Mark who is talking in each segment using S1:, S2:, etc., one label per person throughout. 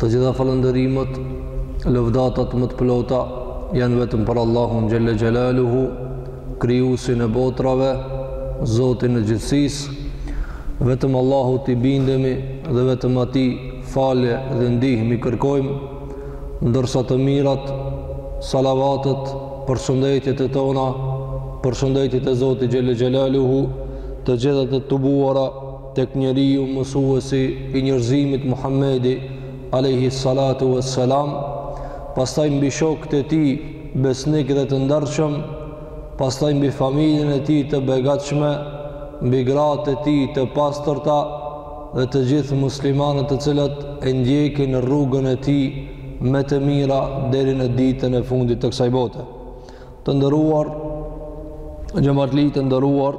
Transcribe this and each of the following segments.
S1: Të gjitha falënderimet, lëvdatat më të plota, janë vetëm për Allahun Xhelle Xhelaluhu, krijuesin e botrave, Zotin e gjithësisë, vetëm Allahut i bindemi dhe vetëm atij falje dhe ndihmë i kërkojmë, ndërsa të mirat, salavatet, përshëndetjet tona, përshëndetjet e Zotit Xhelle Xhelaluhu, të gjitha të tubuara, Tek njeriu mësuesi i njerëzimit Muhammedi alejhi salatu ves selam, pastaj mbi shokët e tij besnikë dhe të ndershëm, pastaj mbi familjen e tij të begatshme, mbi gratë e tij të pastërta dhe të gjithë muslimanët të cilët e ndjekin rrugën e tij me të mira deri në ditën e fundit të kësaj bote. Të nderuar xhamatli të nderuar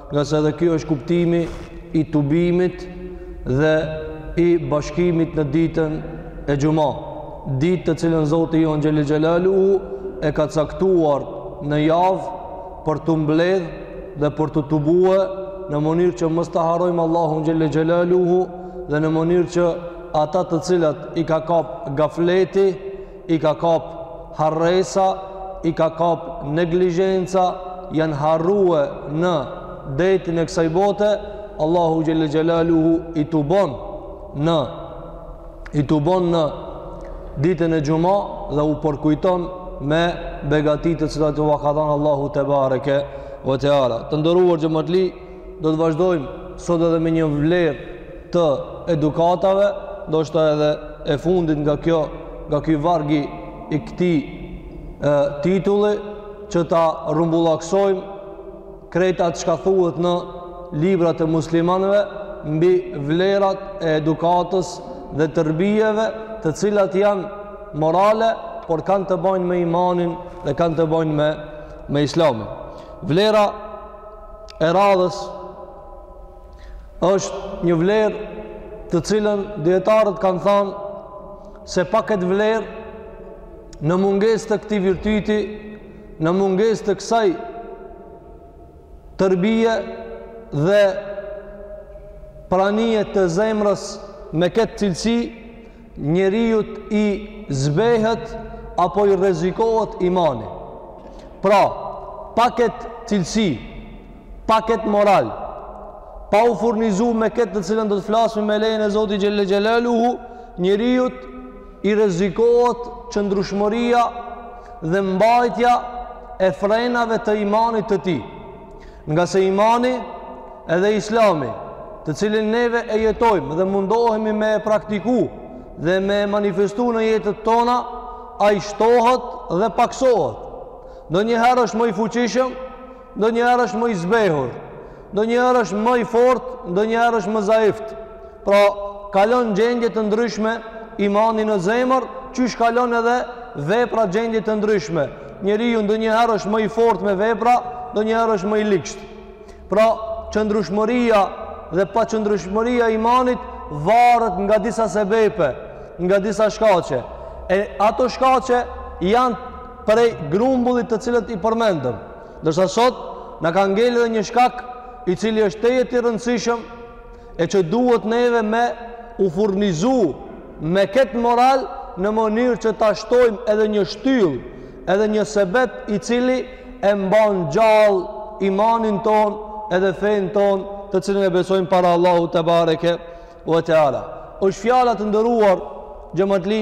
S1: Ngase edhe kjo është kuptimi i tubimit dhe i bashkimit në ditën e Xhuma, ditë të cilën Zoti jonë Xhelle Xhelaluhu e ka caktuar në javë për t'u mbledh dhe për t'u tubue në mënyrë që mos ta harrojmë Allahun Xhelle Xhelaluhu dhe në mënyrë që ata të cilët i ka kap gafleti i ka kap harresa, i ka kap neglizhenca, janë harrue në detin e kësaj bote, Allahu Xhelle Xhelaluhu i tubon i tubon në ditën e xhuma dhe u përkujton me begatitë të cilat ua ka dhanë Allahu tebareke ve teala. Të nderuar xhamatli, do të vazhdojmë sot edhe me një vlerë të edukatave, ndoshta edhe e fundit nga kjo, nga ky varg i këtij titulli që ta rrumbullaksojmë krejt atë çka thuhet në librat e muslimanëve mbi vlerat e edukatës dhe tërbijeve të cilat janë morale, por kanë të bajnë me imanin dhe kanë të bajnë me me islamin. Vlera e radhës është një vlerë të cilën dijetarët kanë thanë se pa këtë vlerë në mungesë të këtij virtyti në mungesë të kësaj tërbije dhe pranie të zemrës me këtë cilësi njeriut i zbehet apo i rrezikohet imani. Pra, pa këtë cilësi, pa këtë moral, pa u furnizu me këtë të cilën do të flasim me lejën e Zotit Xhelle Xhelaluhu, njeriut i rrezikohet qëndrueshmëria dhe mbajtja e frenave të imanit të tij. Nga se imani edhe islami, të cilën neve e jetojmë dhe mundohemi me e praktiku dhe me e manifestu në jetët tona, ai shtohet dhe paksohet. Ndonjëherë është më i fuqishëm, ndonjëherë është më i zbehur, ndonjëherë është më i fortë, ndonjëherë është më zaif. Pra, kalon gjendje të ndryshme imani në zemër, qysh kalon edhe vepra gjendje të ndryshme. Njeriu ndonjëherë është më i fortë me vepra, ndonjëherë është më i ligshtë. Pra, qëndrueshmëria dhe paqëndrueshmëria e imanit varet nga disa sebepe, nga disa shkaqe. E ato shkaqe janë prej grumbullit të cilat i përmendëm. Ndërsa sot, na ka ngelë edhe një shkak i cili është tejet i rëndësishëm, e që duhet neve me u furnizu me këtë moral në mënyrë që ta shtojmë edhe një shtyllë, edhe një sebep i cili e mban gjallë imanin tonë edhe fenë tonë të cilën e besojmë para Allahut tebareke ve teala. është fjala, të nderuar xhematli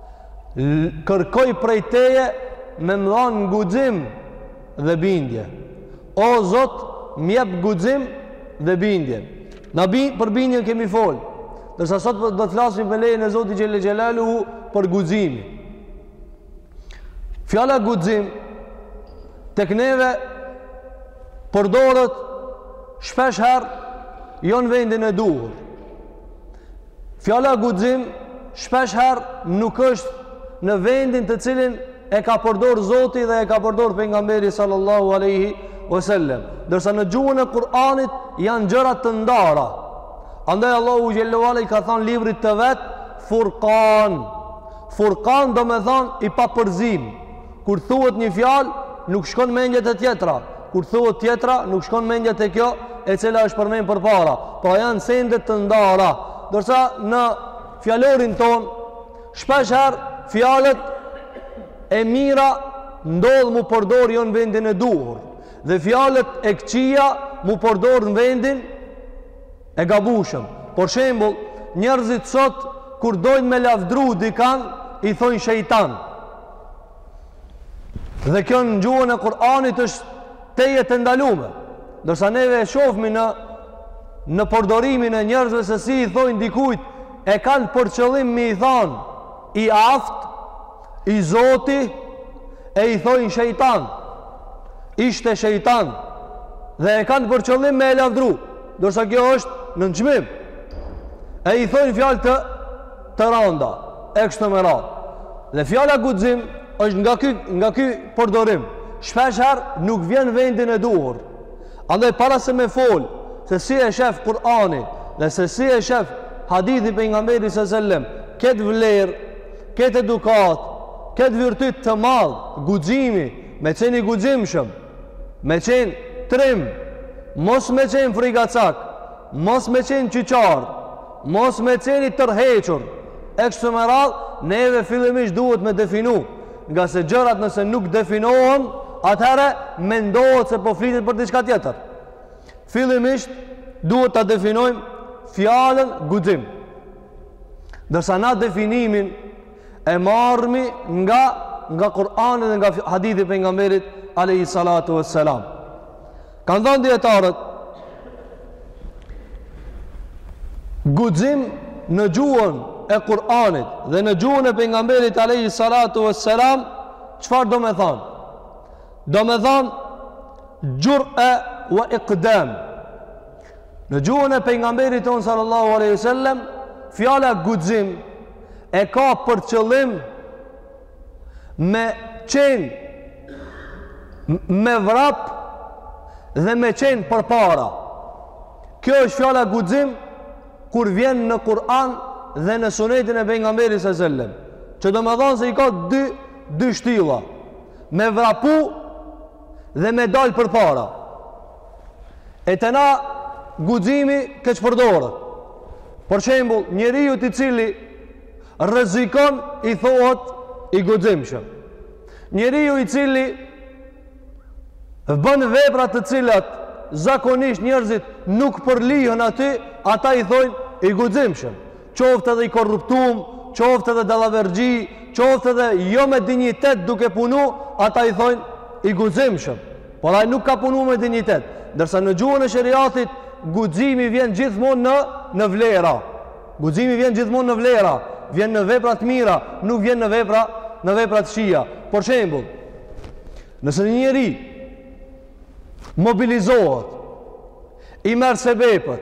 S1: kërkoj prej teje me më dhanë guxim dhe bindje. O Zot, më jep guxim dhe bindje. Na për bindjen kemi fol. Ndërsa sot do të flasim me lejen e Zotit Xhele Xhelaluhu për guximin. Fjala guxim tek neve përdoret shpesh herë jo në vendin e duhur. Fjala guxim shpesh herë nuk është në vendin të cilin e ka përdor Zoti dhe e ka përdor pejgamberi sallallahu alaihi wasallam. Ndërsa në gjuhën e Kur'anit janë gjëra të ndara. Andaj Allahu xhele xhelaluhu i ka thanë librit të vet Furkan. Furkan domethanë i papërziem Kur thuhet një fjalë, nuk shkon mendja te tjetra. Kur thuhet tjetra, nuk shkon mendja te kjo e cila është përmend përpara. Pra janë sende të ndara. Ndërsa në fjalorin ton shpesh herë fjalët e mira ndodh m'u përdor jo në vendin e duhur dhe fjalët e këqija m'u përdor në vendin e gabueshëm. Për shembull, njerëzit sot kur dojnë me lavdru dikan, i thojnë shejtan. Dhe kjo në gjuhën e Kur'anit është tejet e ndalume. Ndërsa neve e shofmi në, në përdorimin e njerëzve se si i thojnë dikujt, e kanë për qëllim me i thanë i aftë, i zoti, e i thojnë shejtan, ishte shejtan, dhe e kanë për qëllim me e lavdru, ndërsa kjo është nënçmim, e i thojnë fjalë të të randa e kështu me radhë. Dhe fjala guxim është nga ky nga ky përdorim. Shpesh herë nuk vjen vendin e duhur. Andaj para se me fol se si e shef Kur'ani dhe se si e shef hadithi i pejgamberit alejhi selam, këtë vlerë, këtë edukatë, këtë virtyt të madh, guximi, me qenë i guximshëm, Me qenë trim, mos me qenë frikacak, mos me qenë qyqar, mos me qenë i tërhequr. E kështu me radhë, neve fillimisht duhet me definu, nga se gjërat nëse nuk definohen, atëherë mendohet se po flitet për diçka tjetër. Fillimisht duhet ta definojmë fjalën guxim. Ndërsa na definimin, e marrim nga nga Kur'ani dhe nga hadithi i pejgamberit alayhi salatu wassalam. Kanë thënë dietarët guxim në gjuhën e Kur'anit dhe në gjuhën e pejgamberit alayhi salatu wassalam, çfarë domethanë? Domethanë jur'a wa iqdam. Në gjuhën e pejgamberit tonë sallallahu alaihi wasallam, fjala guxim e ka për qëllim me qenë me vrap dhe me qenë përpara. Kjo është fjala guxim kur vjen në Kur'an dhe në Sunetin e pejgamberit sallallahu alaihi wasallam. Që domethonë se i ka dy dy shtylla. Me vrapu dhe me dalë përpara. E te na guximi keqpërdoret. Për shembul, njeriut i cili rrezikon i thohet i guximshëm. Njeriu i cili bën vepra të cilat zakonisht njerëzit nuk përlyhen aty, ata i thojnë i guximshëm. qoftë edhe i korruptum, qoftë edhe dallaverxhi, qoftë edhe jo me dinjitet duke punu, ata i thojnë i guximshëm. Por ai nuk ka punu me dinjitet. Ndërsa në gjuhën e sheriatit guximi vjen gjithmonë në në vlera. Guximi vjen gjithmonë në vlera, vjen në vepra të mira, nuk vjen në vepra në vepra të këqija. Për shembull, nëse një njeri mobilizohet i merr sebepet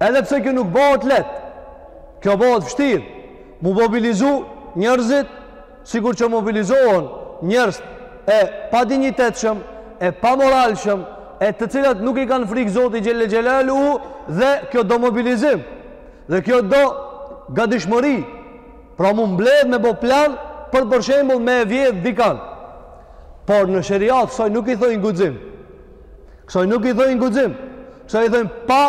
S1: Edhe pse kjo nuk bohet lehtë, kjo bohet vështirë, m'u mobilizu njerëzit, sikur që mobilizohen njerëzit e padinjitetshëm, e pamoralshëm, e të cilat nuk i kanë frikë Zotit xhel-le xhelaluhu, dhe kjo do mobilizim, dhe kjo do gadishmëri, pra m'u mbledh me bo plan, për për shembull me vjedh dikan, por në sheriat, kësaj nuk i thojnë guxim, Kësaj nuk i thojnë guxim. Kësaj i thojnë pa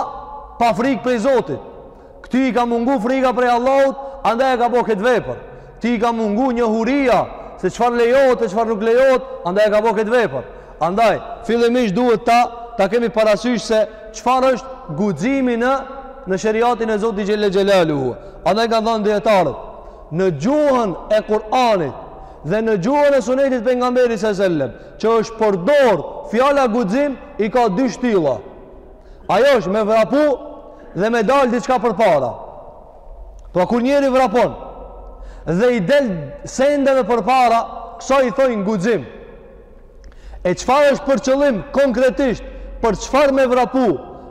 S1: pa frikë prej Zotit. Këtij i ka mungu frika prej Allahut, andaj e ka bo këtë vepër. Këtij i ka mungu njohuria, se çfarë lejohet e çfarë nuk lejohet, andaj e ka bo këtë vepër. Andaj, fillimisht duhet ta, ta kemi parasysh se çfarë është guximi në, në sheriatin e Zotit Xhelle Xhelaluhu. Andaj kanë thanë dijetarët, në gjuhën e Kur'anit dhe në gjuhën e sunetit Pejgamberit salallahu alejhi ve sellem, që është përdor fjala guxim i ka dy shtylla. Ajo është me vrapu dhe me dal diçka përpara. Pra kur njeri vrapon dhe i del sendeve përpara, kësaj i thojnë guxim. E çfarë është për qëllim konkretisht për çfarë me vrapu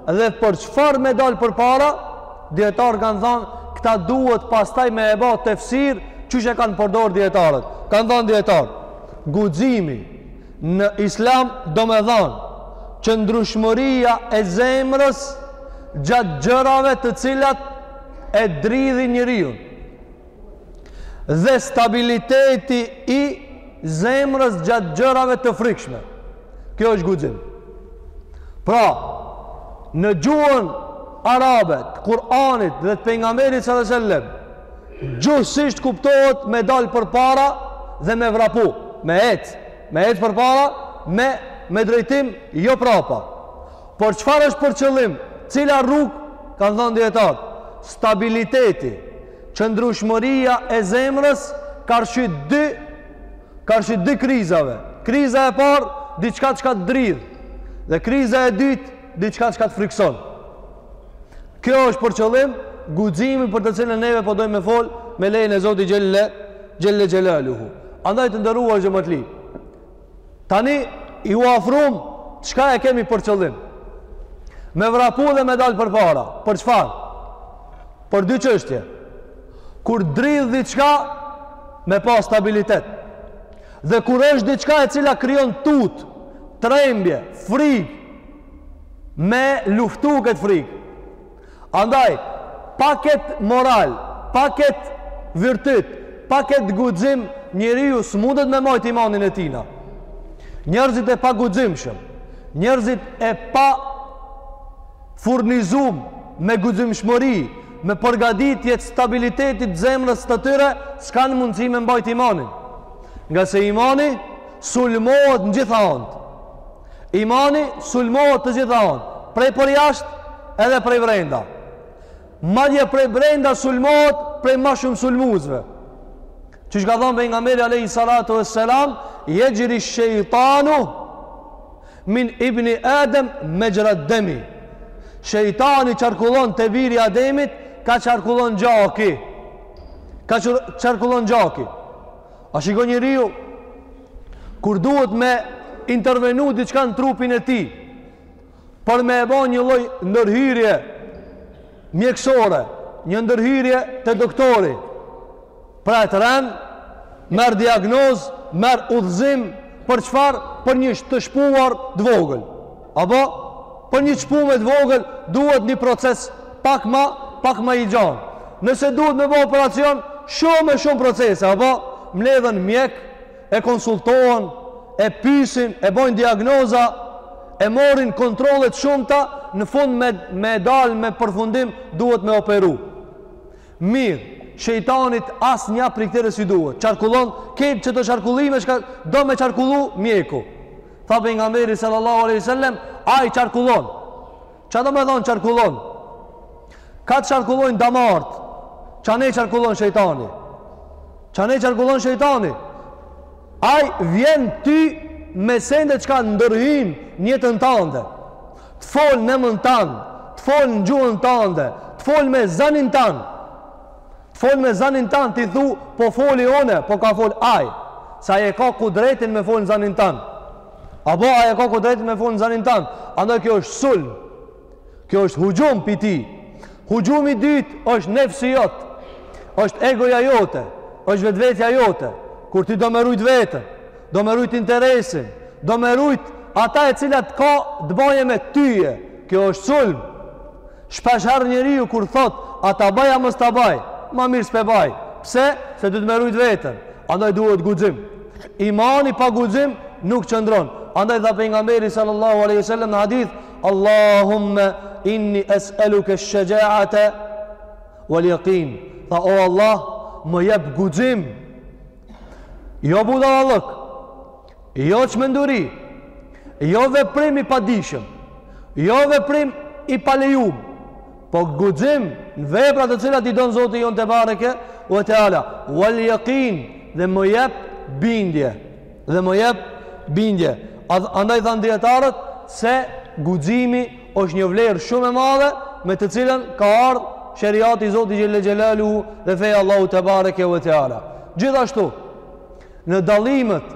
S1: dhe për çfarë me dal përpara? Dijetarët kanë thanë, këta duhet pastaj me e bë tefsir, qysh e kanë përdor dijetarët. Kanë thanë dijetarët, Guximi, në Islam domethanë, qëndrueshmëria e zemrës gjatë gjërave të cilat e dridhin njeriun. Dhe stabiliteti i zemrës gjatë gjërave të frikshme. Kjo është guxim. Pra, në gjuhën arabe të Kur'anit dhe të Pejgamberit salallahu alejhi ve sellem, Gjuhësisht kuptohet me dal përpara dhe me vrapu, me ec, me ec përpara, me me drejtim jo prapa. Por çfarë është për qëllim? Cila rrugë? Kanë thanë dijetarët, stabiliteti, qëndrueshmëria e zemrës karshi dy karshi dy krizave. Kriza e parë, diçka çka të dridh. Dhe kriza e dytë, diçka çka të frikson. Kjo është për qëllim guximi për të cilën neve po dojmë me fol me lejen e Zotit Xhelle Xhelaluhu. Andaj të nderuar xhematli. Tani iu afrum çka e kemi për qëllim. Me vrapu dhe me dal përpara. Për çfarë? Për dy çështje. Kur dridh diçka me pas stabilitet. Dhe kur është diçka e cila krijon tut, trembje, frikë, me luftu këtë frikë. Andaj, pa këtë moral, pa këtë virtyt, pa këtë guxim, njeriu s'mundet me mbajtë imanin e tina. Njerëzit e paguximshëm, njerëzit e pafurnizum me guximshmëri, me përgaditje të stabilitetit zemrës të tyre, s'kanë mundësi me mbajtë imanin. Ngase imani sulmohet në gjitha anët. Imani sulmohet të gjitha anët, prej përjashtë edhe prej vrenda. Madje prej vrenda sulmohet prej ma shumë sulmuesve. Që çka ka thanë pejgamberi alejhi salatu ue selam, jexhri shejtanu min ibni Adem mexhra demi. Shejtani qarkullon te biri i Ademit, ka qarkullon gjaki. Ka qarkullon gjaki. A shiko njeriu, kur duhet me intervenu diçka në trupin e tij, për me e ba një lloj ndërhyrje mjekësore, një ndërhyrje te doktori, pret rend, merr diagnozë, merr udhëzim, për çfarë, për një të shpuar t'vogël. Apo për një shpume të vogël duhet një proces pak ma, pak ma i gjanë. Nëse duhet me bo operacion, shumë e shumë procese, apo mbledhen mjekë, e konsultohen, e pyesin, e bojnë diagnoza, e marrin kontrolle të shumta, në fund me me dal me përfundim duhet me operu. Mirë, shejtanit asnja prej këtyre s'i duhet. Qarkullon këtë çdo qarkullim që do me qarkullu mjeku. Tha pejgamberi sallallahu aleyhi sallem, ai qarkullon. Ça domethonë qarkullon? Ka të qarkullojnë damarët. Qaty ne qarkullon shejtani? Qaty ne qarkullon shejtani? Ai t'vjen ty me sende çka ndërhyn n'jetën tande. Të fol në emën tand, të fol në gjuhën tande, të fol me zanin tand. T'fol me zanin tand, ti thu, po foli unë, po ka fol aj. Se aj e ka kudretin me fol në zanin tand. A bo, aj e ka kudretin me fol në zanin tand. Andaj kjo është sulm. Kjo është huxhum për ty. Huxhumi i dytë është nefsi jot. është egoja jote. është vetvetja jote. Kur ti do me rujt veten. Do me rujt interesin. Do me rujt ata e cilat ka t'baje me tyje. Kjo është sulm. Shpesh herë njeriu kur thotë a ta baj a mos ta baj, ma mirë s'pe baj. Pse? Se duhet me rujt veten. Andaj duhet guxim. Imani pa guxim nuk qëndron. Andaj tha pejgamberi sallallahu alaihi wasallam në hadith, Allahumma inni es'aluka ash-shaja'ata wal yaqin. Tha o Allah, më jep guxim. Jo budallëk. Jo çmenduri, jo veprim i padijshëm, jo veprim i palejum, po guxim në vepra të cilat i don Zoti jonë tebareke ue teala, wal yaqin dhe më jep bindje. Dhe më jep bindje. Andaj thanë dijetarët se guximi është një vlerë shumë e madhe me të cilën ka ardhë sheriati i Zotit xhele xhelaluhu dhe feja e Allahut tebareke ue teala. Gjithashtu në dallimet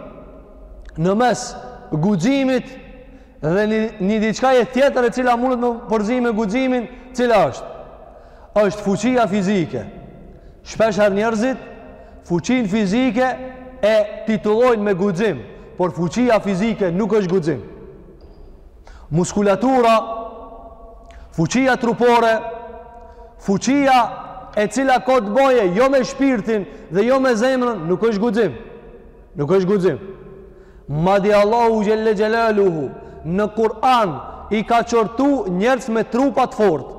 S1: në mes guximit dhe një, një diçka e tjetër e cila mundet me u përzi me guximin cila është është fuqia fizike shpeshherë njerëzit fuqinë fizike e titullojnë me guxim por fuqia fizike nuk është guxim muskulatura, fuqia trupore, fuqia e cila ka të bëje jo me shpirtin dhe jo me zemrën, nuk është guxim. Nuk është guxim. Madje Allahu xhele xhelaluhu në Kur'an i ka qortu njerëz me trupa të fortë.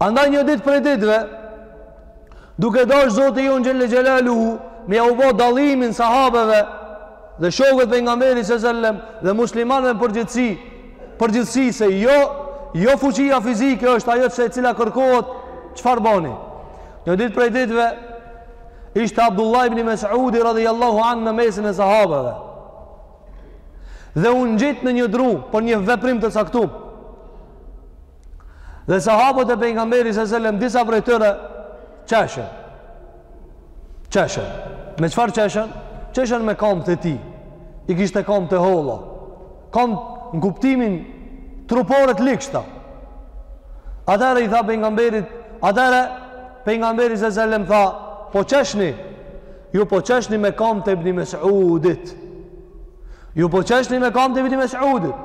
S1: Andaj një ditë prej ditëve, duke dashtë Zoti jonë xhele xhelaluhu, me jau bo dallimin sahabeve dhe shokët e Pejgamberit a.s. selem dhe muslimanëve në përgjithsi, përgjithësi se jo, jo fuqia fizike është ajo e cila kërkohet, çfarë bani? Një ditë prej ditëve, ishte Abdullah ibn Mes'udi radijallahu anh në mesin e sahabeve. Dhe u ngjit në një dru për një veprim të caktum. Dhe sahabët e pejgamberit sa selam disa prej tyre qeshën. Qeshën. Me çfarë qeshën? Qeshën me kambt e tij. I kishte kambt e holla. Kamb në kuptimin trupor të ligshta. Atëherë i tha pejgamberit, atëherë pejgamberi sa selam tha, po qeshni. Ju po qeshni me kambt e Ibn Mes'udit. Ju po qeshni me kambt e Ibn Mes'udit.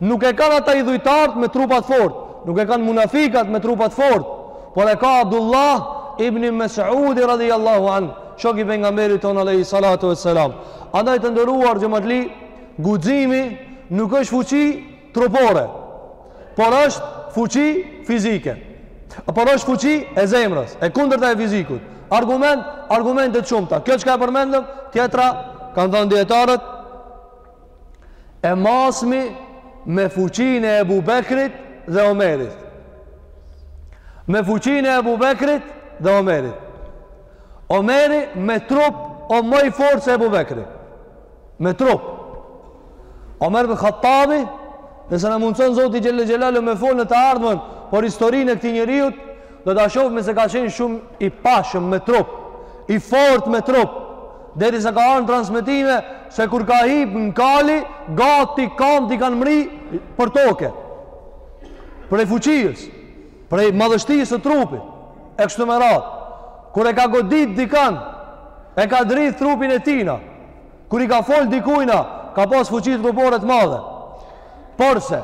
S1: Nuk e kanë ata idhujtarët me trupa t'fort, nuk e kanë munafikët me trupa t'fort, por e ka Abdullah ibn Mes'udi radijallahu anh, shoku i pejgamberit tonë alejhi salatu ve selam. Andaj të nderuar xhematli, guximi nuk është fuqi trupore, por është fuqi fizike. Por është fuqi e zemrës, e kundërta e fizikut. Argument, argumente t'shumta. Kjo çka e përmendëm, tjetra, kanë dhanë dijetarët, e masmi me fuqinë e Ebu Bekrit dhe Omerit me fuqinë e Ebu Bekrit dhe Omerit Omeri me trup o ma i fortë se Ebu Bekri me trup Omer bin Hatabi nëse na mundëson Zoti xhele xhelaluhu me folë në të ardhmen për historinë e këtij njeriut do ta shofmi se ka qenë shumë i pashëm me trup i fortë me trup Derisa ka ardhur transmetime se kur ka hip në kali, gati kambt i kanë mri për toke. Prej fuqisë, prej madhështisë së trupit, e kështu me radhë. Kur e ka godit dikan, e ka dridh trupin e tina, kur i ka fol dikujna, ka pas fuqi trupore të madhe. Porse,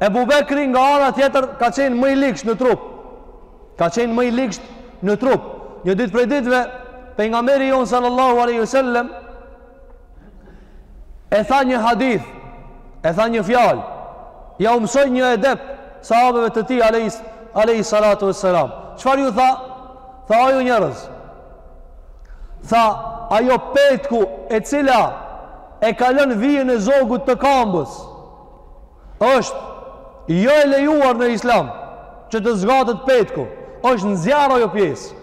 S1: Ebu Bekri nga ana tjetër ka qenë më i ligsht në trup. Ka qenë më i ligshtë në trup. Një ditë prej ditëve pejgamberi jonë sallallahu alaihi wasallam e tha një hadith, e tha një fjalë, jau mësoi një edep sahabeve të tij alaihi alaihi salatu wassalam. Çfarë ju tha? Tha o ju njerëz. Tha ajo petku e cila e kalon vijën e zogut të kambës. Është jo e lejuar në islam që të zgatet petku. Është në zjarr ajo pjesë.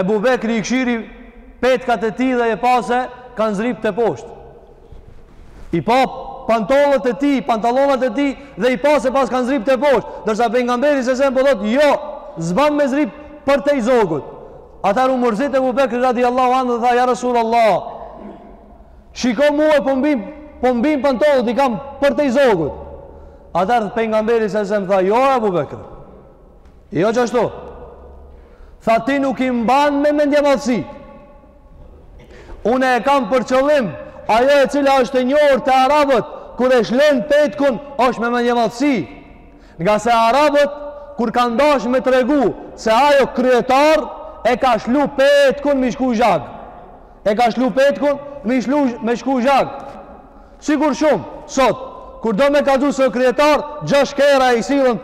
S1: Ebu Bekri i kshyri petkat e tij dhe i pa se kanë zdryp teposhtë. I pa pantollet e tij, pantallonat e tij dhe i pa se pas kanë zdryp teposhtë. Ndërsa pejgamberi s.a.s. po thotë, jo, s'ban me zdryp përtej zogut. Atëherë u mërzit Ebu Bekri radiallahu anhu dhe tha, ja Rasul Allah, Shiko mua po m'bin, po m'bin pantollet i kam përtej zogut. Atëherë pejgamberi s.a.s. tha, "Jo Abu Bekr." Jo çashtu. Tha ti nuk i mban me mendjemadhësi. Unë e kam për qëllim ajo e cila është e njohur te arabët kur e shlojnë petkun është me mendjemadhësi. Ngase arabët kur kanë dashur me tregu se ai o kryetar e ka shlu petkun me shku zhag. E ka shlu petkun, me, shlu, me shku zhag. Sikur shumë, sot, kur do me kallxu se kryetar, gjashtë kerra i sillen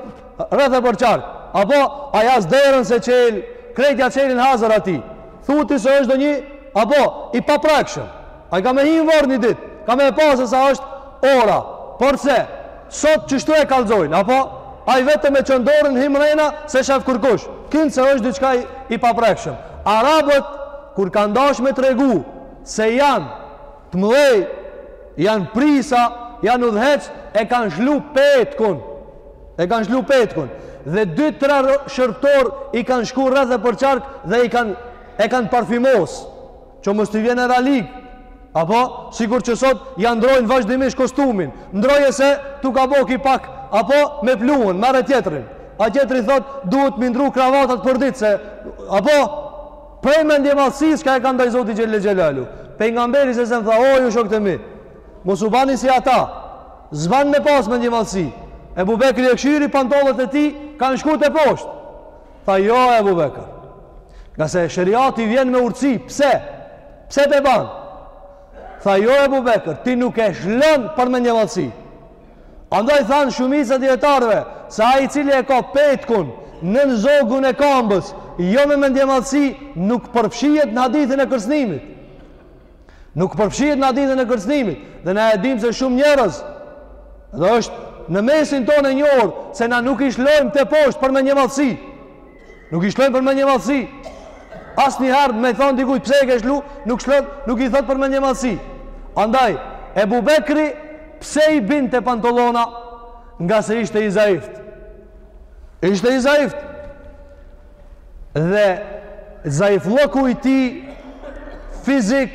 S1: rreth e përqark. Apo, ai as derën s'e çel, krejt ja çelin hazër atij. Thuti se është donji, apo, i paprekshëm. Ai ka me hi n'vorr një ditë, ka me e pa se sa është ora. Porse, sot qështu e kallzojnë, apo, ai vetë me çel derën hin mrena s'e shef kërkush. Kinse është diçka i, i paprekshëm. Arabët, Kur kanë dashë me tregu se janë të mëdhej, janë prisa, janë udhëheqës, e kanë shlu petkun. E kanë shlu petkun. Dhe dy tre shërbëtorë i kanë shku rreth e përqark dhe i kanë e kanë parfimos. Që mos t'i vjen era lig. Apo sikur që sot ja ndrrojnë vazhdimisht kostumin. Ndrroje se t'u ka bo ky pak apo me pluhun, merre tjetrin. Ai tjetri thotë duhet me i ndrru kravatat për ditë se apo Prej mendjemadhësisë çka e ka ndaj Zotit xhelle xhelalu. Pejgamberi s.a.s. tha, "O ju shokët e mi, mos u bani si ata. S'ban me pas mendjemadhësi." Ebu Bekri e kshyri pantollet e tij kanë shku teposhtë. Tha, "Jo Ebu Bekër. Ngase sheriati vjen me urtësi. Pse? Pse pe ban?" Tha, "Jo Ebu Bekër, ti nuk e shlon për mendjemadhësi." Andaj thanë shumica dijetarëve se ai i cili e ka petkun në në zogun e kambës, jo me mendjemadhësi, nuk përfshihet në hadithin e kërcnimit. Nuk përfshihet në hadithin e kërcnimit. Dhe na e dim se shumë njerës, dhe është në mesin tonë e njohur, se na nuk i shlojmë te poshtë për mendjemadhësi. Nuk i shlojnë për mendjemadhësi. Asnjëherë me thonë dikujt pse e ke shlu, nuk shlojnë, nuk i thotë për mendjemadhësi. Andaj, Ebu Bekri pse i binte pantollona ngase ishte i zaift. Ishte i zaift. Dhe zaiflëku i tij fizik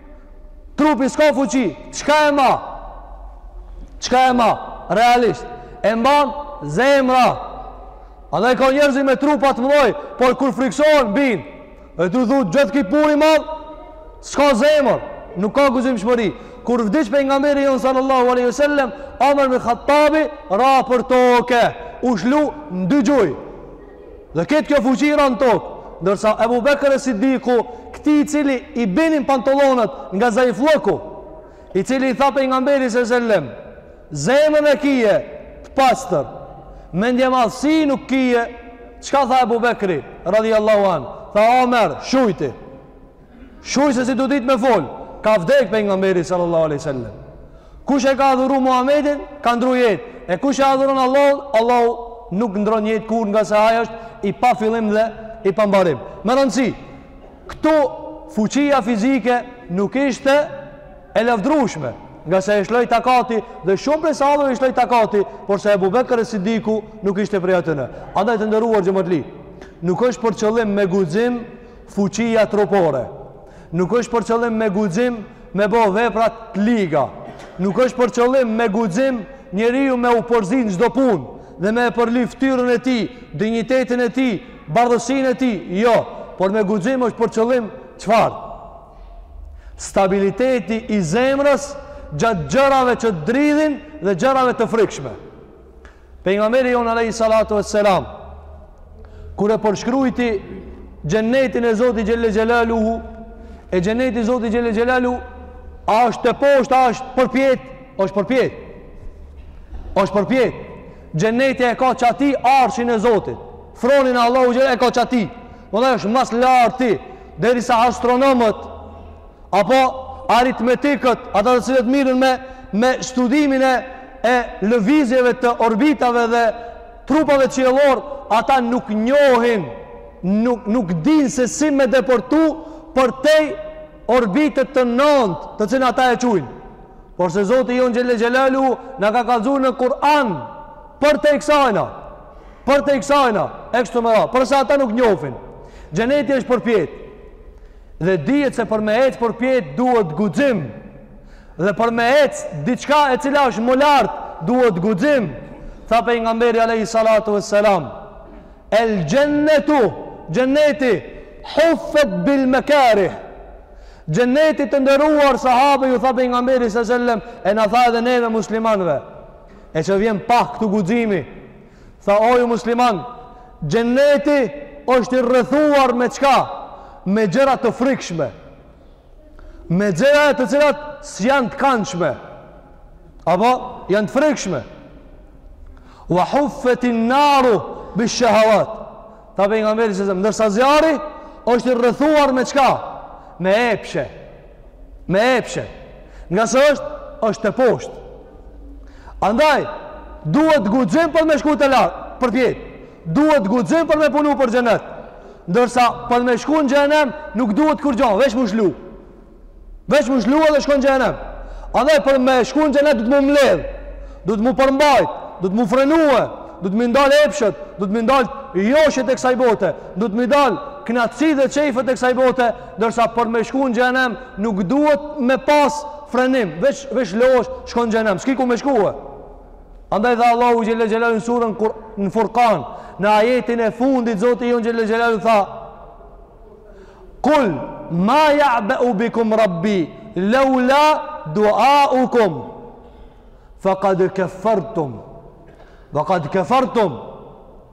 S1: Trupi s'ka fuqi, çka e ma? Çka e ma? Realisht, e mban zemra. Andaj ka njerëzi me trupa t'mdhoj, por kur friksohen, bin. E ti thu, gjithë ky burr i madh, s'ka zemër, nuk ka guxim shmëri. Kur vdiq Pejgamberi jonë sallallahu aleyhi sallem, Omer bin Hattabi, ra për toke, u shlu në dy gjujë. Dhe këtë, kjo fuqi ra në tokë, ndërsa Ebu Bekër es-Sidiku, këtij i cili i binin pantollonat nga zaiflëku, i cili i tha Pejgamberi alejhi selam, zemrën e kije të pastër, mendjemadhësi nuk kije, çka tha Ebu Bekri, radijallahu anh, tha Omer, shuj ti, Shuj se s'je tu ditë me fol. Ka vdek Pejgamberi sallallahu aleyhi sallam. Kush e ka adhuru Muhammedin, ka ndru jetë. E kush e adhuron Allahun, Allahu nuk ndron jetë kurrë ngase ai është i pafillim dhe i pambarim. Me rëndësi, këtu fuqia fizike nuk ishte e lavdrushme. Ngase e shloj takati dhe shumë prej sahabëve e shloj takati, porse Ebu Bekër es-Sidiku nuk ishte prej atyne. Andaj të nderuar xhematli, nuk është për qëllim me guxim Fuqia trupore nuk është për qëllim me guxim me bë vepra të liga. Nuk është për qëllim me guxim njeriu me u përzi në çdo punë dhe me e përly fytyrën e tij, dinjitetin e tij, bardhësinë e tij. Jo, por me guxim është për qëllim çfarë? Stabiliteti i zemrës gjatë gjërave që dridhin dhe gjërave të frikshme. Pejgamberi jonë alejhi salatu ve selam kur e përshkrujti xhennetin e Zotit Xhelle Xhelaluhu e xhenneti i Zotit Xhelle Xhelaluhu a është te poshtë, a është përpjet është përpjet është përpjet xhenneti e ka çati arshin e Zotit fronin e Allahut e ka çati me dhe është ma s'larti derisa astronomët apo aritmetikët, ata të cilët mirën me me studimin e e lëvizjeve të orbitave dhe trupave qiellorë, ata nuk njohin, nuk nuk dinë se si me depërtu përtej orbitës të nëntë, të cilën ata e quajnë. Por se Zoti jonë Xhele Xhelaluhu na ka kallzu në Kur'an përtej kësajna, përtej kësajna, e kështu me radhë, por se ata nuk njofin. Xheneti është përpjet. dhe dihet se për me ecë përpjetë duhet guxim dhe për me ecë diçka e cila është më lart duhet guxim tha pejgamberi alejhi salatu ve selam el xhennetu xhenneti huffet bil mekarih xhenneti të nderuar sahabe ju tha pejgamberi se sellem e na tha edhe neve muslimanëve e që vjen pak këtu guximi Tha, O ju muslimanë, Xheneti është i rrethuar me çka? Me gjëra të frikshme. Me gjëra të cilat s'janë të kanshme. Apo janë të frikshme. Ve huffetin naru bish shehevat. Tha pejgamberi sellem ndërsa zjarri është i rrethuar me çka? Me epshe, me epshe ngase është është teposhtë andaj duhet guxim për me shku telart përpjetë duhet guxim për me punu për xhenet ndërsa për me shku në xhehenem nuk duhet kurgjo veç m'u lshu veç m'u lshu edhe shkon në xhehenem andaj për me shku në xhenet duhet m'u mledh duhet m'u përmbajt duhet m'u frenue duhet m'i ndal epshet duhet m'i ndal joshjet e kësaj bote duhet m'i ndal knaqësitë dhe qejfet e kësaj bote Ndërsa për me shku në xhehenem, nuk duhet me pas frenim, veç, veç lshohu, shkon në xhehenem, s'ki ku me shku e. Andaj tha Allahu xhele xhelaluhu në surën kur, në furkan, në ajetin e fundit, Zoti jonë xhele xhelaluhu tha, Kul, ma ja'beu bikum rabbi, leula duaukum, fa kad kefartum, fa kad kefartum,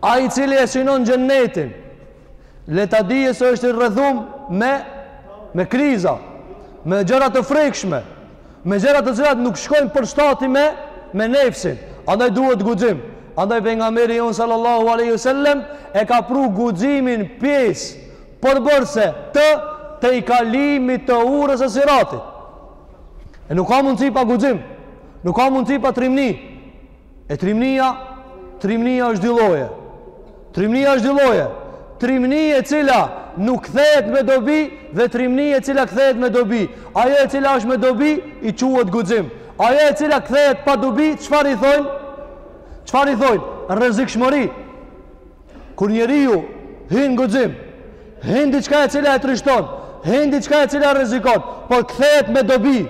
S1: Ai i cili e synon xhennetin, le ta dije se është i rrethum me, me kriza, me gjëra të frekshme, me gjëra të cilat nuk shkojnë përshtati me, me nefsin. Andaj duhet guxim. Andaj pejgamberi jonë sallallahu alejhi ve sellem e ka pru guximin pjesë përbërëse të tejkalimit të urës së siratit. E nuk ka mundësi pa guxim, nuk ka mundësi pa trimni. E trimnia, trimnia është dy lloje. Trimnia është dy lloje. Trimni e cila nuk kthehet me dobi dhe trimni e cila kthehet me dobi. Ajo e cila është me dobi quhet guxim. Ajo e cila kthehet pa dobi, çfarë i thojnë? Çfarë i thojnë? Rrezikshmëri. Kur njeriu hyn guxim, hyn diçka e cila e trishton, hyn diçka e cila rrezikon, por kthehet me dobi.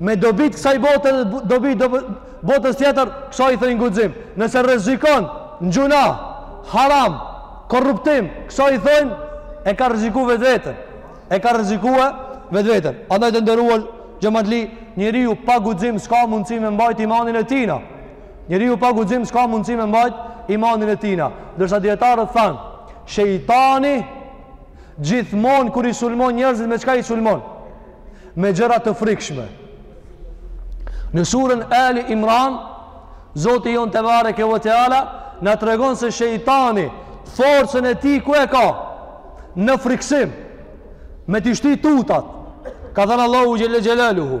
S1: Me dobi të kësaj bote dhe dobi botës tjetër, kësaj i thonë guxim. Nëse rrezikon në gjynah, haram, korruptim, kësaj i thonë e ka rreziku vetveten. E ka rrezikue vetveten. Andaj të nderuar xhamatli, njeriu pa guxim s'ka mundësi me mbajt imanin e tina. Njeriu pa guxim s'ka mundësi me mbajt imanin e tina. Ndërsa dijetarët thanë, shejtani gjithmonë kur i sulmon njerëzit me çka i sulmon? Me gjëra të frikshme. Në surën Ali Imran, Zoti jonë tebareke ve teala, na tregon se shejtani, forcën e tij ku e ka? Në frikësim, me t'i shti tutat, ka thënë Allahu xhelle xhelaluhu,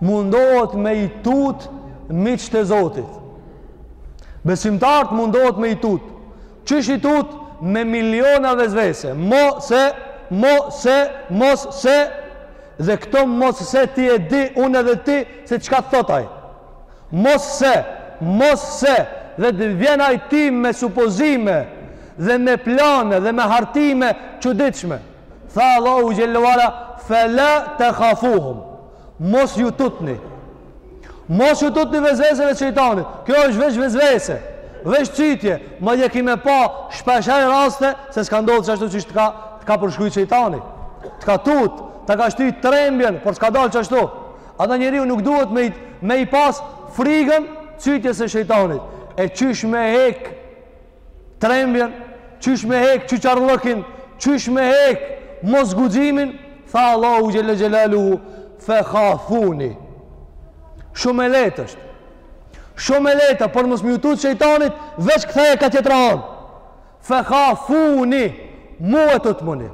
S1: mundohet me i tut miqtë e Zotit. Besimtarët mundohet me i tut. Qysh i tut me miliona vesvese. Mo se, mo se, mos se, dhe këto mos se ti e di, unë edhe ti, se çka thotë ai. Mos se, mos se, dhe të vjen ai ty me supozime, dhe me plane, dhe me hartime, të çuditshme. Tha Allahu xhelle ve ala, fela tekhafuhum, mos ju tutni, mos ju tutni vesveseve të shejtanit, kjo është veç vesvese, veç cytje, madje kemi pa shpeshherë raste, se s'ka ndodhë qashtu siç të ka, të ka përshkru shejtani, të ka tut, ta ka shti trembjen, por s'ka dalë qashtu, ata njeriu nuk duhet me, me i pas frigën cytjes së shejtanit, e qysh me hek trembjen, qysh me hek qyqarllëkin, qysh me hek mos guximin, tha Allahu xhelle xhelaluhu, fe khafuni. Shumë e lehtë është. Shumë e lehtë, për mos m'iu tut shejtanit, veç ktheje kah tjetra anë. Fe khafuni, mue tutmuni.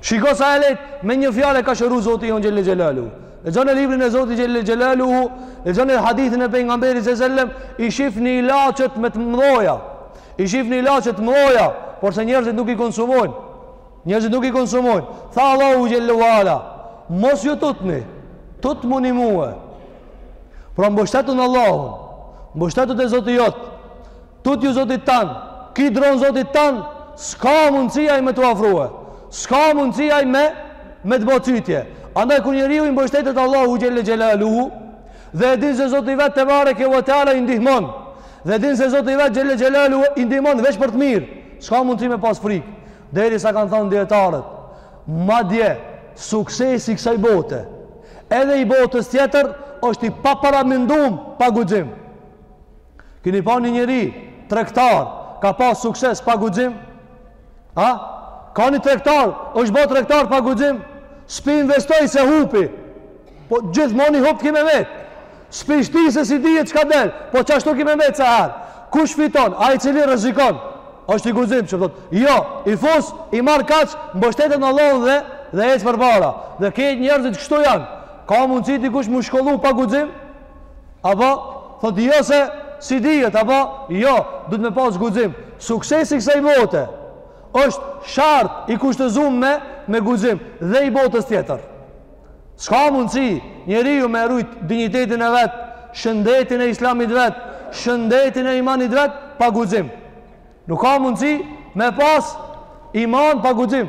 S1: Shiko sa e lehtë, me një fjalë e ka shëru Zoti jonë xhelle xhelaluhu. Lexone librin e Zotit xhelle xhelaluhu, lexone hadithin e pejgamberit salallahu alejhi ve selem, i shifni ilaçet më të mdhaja. I shifni ilaçet e mdhaja, por se njerëzit nuk i konsumojnë. Njerëzit nuk i konsumojnë. Tha Allahu xhelle ve ala, mos ju tutni, tutmuni mue. Pra mbështetu në Allahun, mbështetu te Zoti jot, Tutju Zotit tan, ki dron Zotit tan, s'ka mundësi ai me t'u afrue. S'ka mundësi ai me me të bo cytje. Andaj kur njeriu i mbështetet Allahu xhelle xhelaluhu dhe e din se Zoti i vet tebareke ve teala i ndihmon. Dhe e din se Zoti i vet xhelle xhelaluhu i ndihmon veç për të mirë. S'ka mundësi me pas frikë. Derisa kanë thanë dijetarët, madje suksesi i kësaj bote, edhe i botës tjetër është i paparamendum pa guxim. Kini pa një njeri, tregtar, ka pas sukses pa guxim? A? Ka një tregtar, është bo tregtar pa guxim? S'p'i investoj se hupi. Po gjithmonë i hupt ki me mbet. S'p'i shti se s'dihet çka del. Po qashtu ki me mbet sa herë. Kush fiton, ai i cili rrezikon? është i guxim që thotë, jo, i fus, i marr kaq, mbështetet në Allah dhe, dhe ec përpara. Dhe krejt njerëzit kështu janë. Ka mundësi dikush m'u shkollu pa guxim? Apo, thotë jo se s'dihet, apo, jo, duhet me pas guxim. Suksesi kësaj bote, është shart i kushtëzum me, me guxim, dhe i botës tjetër. S'ka mundësi njeriu me e rujt dinjitetin e vet, shëndetin e islamit vet, shëndetin e imanit vet, pa guxim. Nuk ka mundësi me pas iman pa guxim.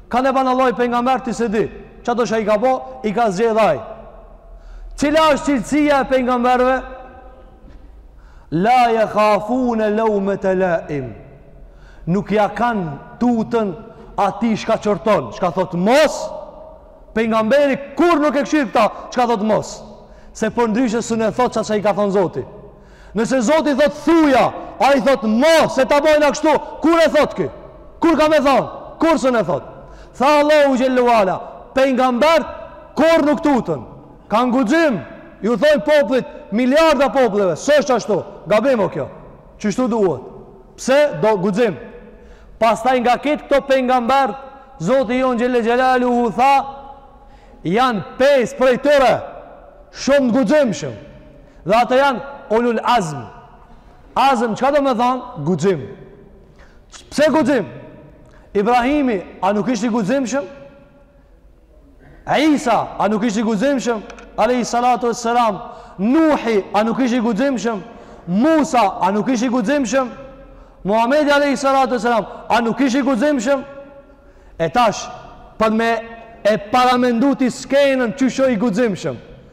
S1: Kanë e ban Allahu pejgamber ti s'e di. Çado ça i ka bo, i ka zgjedh ai. Cila është cilësia e pejgamberëve? La ya khafun lawma talaim. Nuk ia kanë tutën atij çka qorton, çka thot mos. Pejgamberi kurrë nuk e kshyr këta, çka thot mos. Se po ndryshe s'un e thot ça ça i ka thon Zoti. Nëse Zoti thot thuja, ai thot mo se ta bojnë kështu, kur e thot ky? Kur ka me thon? Kur s'un e thot? Tha Allahu xhelle ue ala, pejgambert kurrë nuk tuten. Kanë guxim, iu thojnë popullit, miliarda populleve, s'është ashtu. Gabim o kjo. Qështu duhet. Pse do guxim? Pastaj nga këtë këto pejgambert, Zoti jon xhele xhelaluhu tha janë pesë prej tyre shumë të guximshëm Dhe ata janë ulul azm. Azm çka domethan? Guxim. Pse guxim? Ibrahimi a nuk ishte i guximshëm? Isa a nuk ishte i guximshëm? Alayhi salatu wassalam. Nuhi a nuk ishte i guximshëm? Musa a nuk ishte i guximshëm? Muhamedi alayhi salatu wassalam a nuk ishte i guximshëm? E tash për me e paramendu ti skenën qysh o i guximshëm.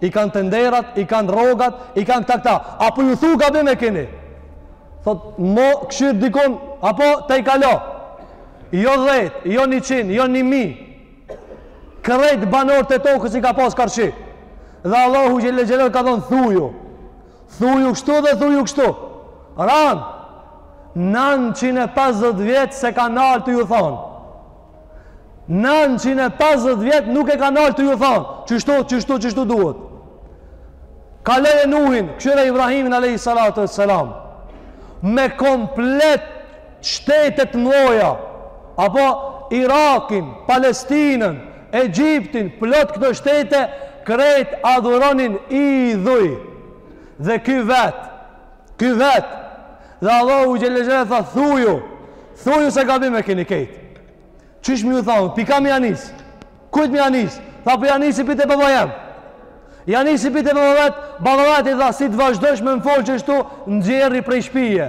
S1: i kanë tenderat, i kanë rrogat, i kanë këta këta. Apo ju thu gabim e kini. Thot, mo, kshyr dikon, apo tejkalo. Jo dhetë, jo njëqind, jo një mijë. Krejt banorët e tokës i ka pas karshi. Dhe Allahu xhele xhelaluhu ka thonë, thuju. Thuju kështu dhe thuju kështu. Ranë, 950 vjet s'e ka nal tu ju thonë. 950 vjet nuk e ka nal t'ju thanë, qështu, qështu, qështu duhet. Kaloje Nuhin, këshyre Ibrahimin alayhi salatu wassalam. Me komplet shtete të mdhaja, apo Irakin, Palestinën, Egjiptin, plot këto shtete, krejt adhuronin idhuj. Dhe ky vetë, Ky vet. Dhe Allahu xhelle xhelle tha thuju, thuju se gabim e keni kejt. Qysh me ju thon, pej ka me ja nis. Kujt me ja nis? Tha po ja nisi pej te baba jem. Ja nisi pej te baba vet, baba vet i tha si të vazhdojsh me më folë qështu të nxjerri prej shpije.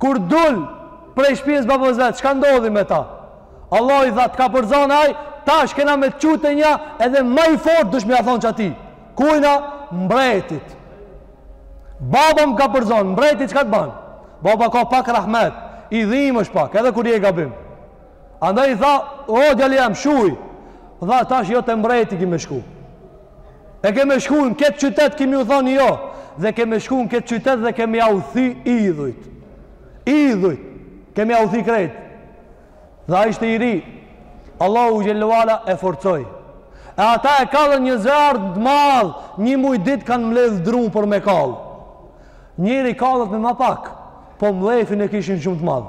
S1: Kur dul prej shpijës babës vet, çka ndodhi me ta? Allahu i tha, të ka përzan ai, tash kena me të çu te nja, edhe ma i fort duhesh me ja thonë qatij. Kujna, mbretit. Baba më ka përzan, mbreti çka të ban? Baba ka pak rahmet, i dhimesh pak, edhe kur je gabim. Andaj i tha, o, djali jem, shuj. Tha, tash jo te mbreti ki me shku. E ke me shku në këtë qytet, ke me ju thonë jo, dhe ke me shku në këtë qytet dhe ke me jau thy idhujt. Idhujt, ke me jau thy krejt. Dhe ai ishte i ri, Allahu xhelle ue ala e forcoi. E ata e kallën një zjarr të madh, një muj ditë kanë mbledh drunë për me kall. Njeri kallet me ma pak, po mllefin e kishin shumë të madh.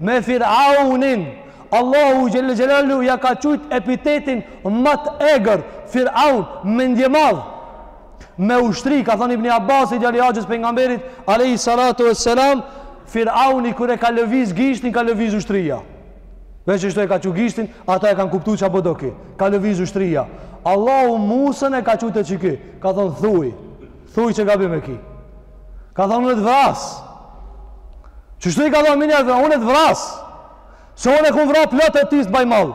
S1: Me Fir'aunin, Allahu xhel xhelalu ja ka qujt epitetin ma të egër, Fir'aun, mendjemadh. Me ushtri, ka thënë Ibn Abbasi djali i axhës pejgamberit alayhi salatu vesselam, Fir'auni kur e ka lëviz gishtin, ka lëviz ushtria. Veç ashtu e ka çu gishtin, ata e kanë kuptu çka po do ky. Ka lëviz ushtria. Allahu Musën e ka çu te qiky, ka thonë thuj. Thuj që gabim e ki. Ka thonë unë të vras. Qështu i ka thonë menjëherë unë të vras. Se unë i kum vra plot e tisë baj malë.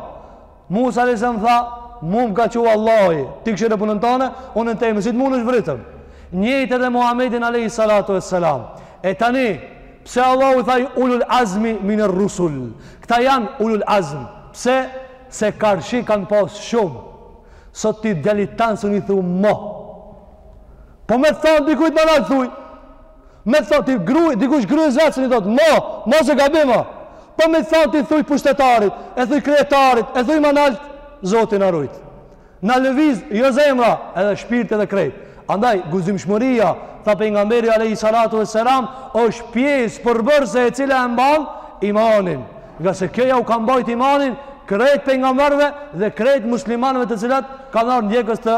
S1: Musa alejhi selam tha, mu më ka çu Allahi, ti këshyre punën tane, unë temen, si të munësh vritëm. Njëjtë edhe Muhammedin alejhi salatu ve selam. E tani, pse Allahu u tha ulul azmi mine rrusul. Këta janë ulul azmi. Pse? Se karshi kanë pas shumë. Sot ti djalit tan s'un i thu mo. Po me të thonë dikujt ma nalt thuj. Me të thonë, ti grues, dikush grues vet s'un i thotë, mo, mo se gabim o. Po me të thonë ti thuj pushtetarit, e thuj kryetarit, e thuj ma nalt, Zoti na rujt. Na lëviz, jo zemra, edhe shpirti edhe krejt. Andaj, guximshmëria, tha pejgamberi alejhi salatu ve selam, është pjesë përbërëse e cila e mban imanin. Ngase kjo jau ka mbajt imanin,
S2: krejt pejgamberëve dhe krejt muslimanve të cilët kanë ardh ndjekës të